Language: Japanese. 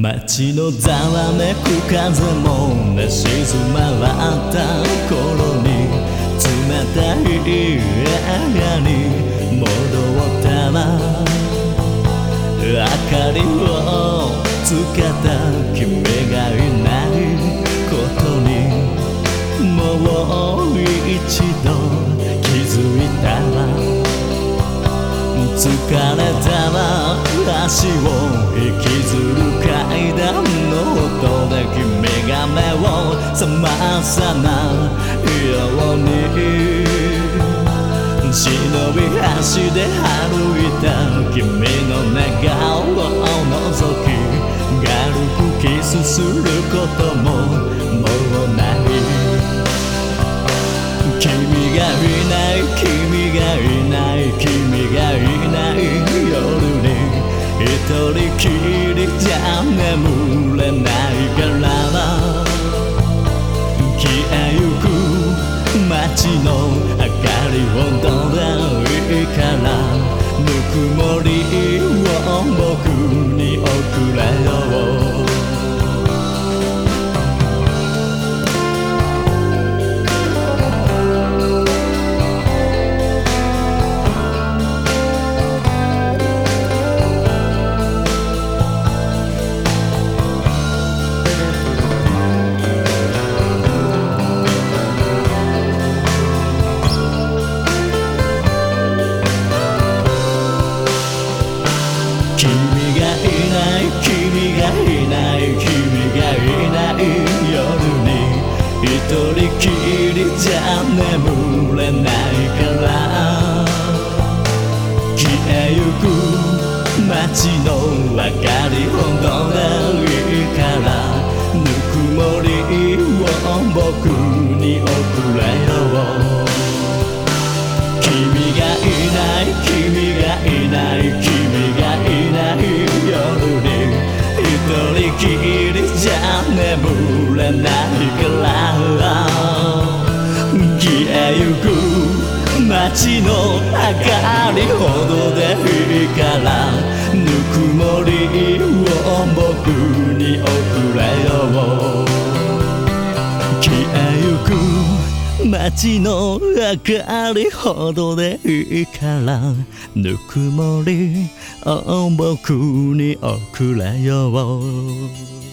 街のざわめく風も寝静まった頃に冷たい部屋に戻ったら明かりをつけた君がいないことにもう一度気づいたら疲れたら足を引きずる階段の音で君が目を覚まさないように忍び足で歩いた君の寝顔を覗き軽くキスすることももうない君が人きりじゃ眠れないから。消えゆく街の明かりをどれいいから。ぬくもりを僕に送れよ。う君がいない君がいない君がいない夜に。一人きりじゃ眠れないから。消えゆく街のきりじゃ眠れないから消えゆく街の明かりほどでいいからぬくもりを僕に送れよ消えゆく街の明かりほどでいいからぬくもりを僕に送れよう。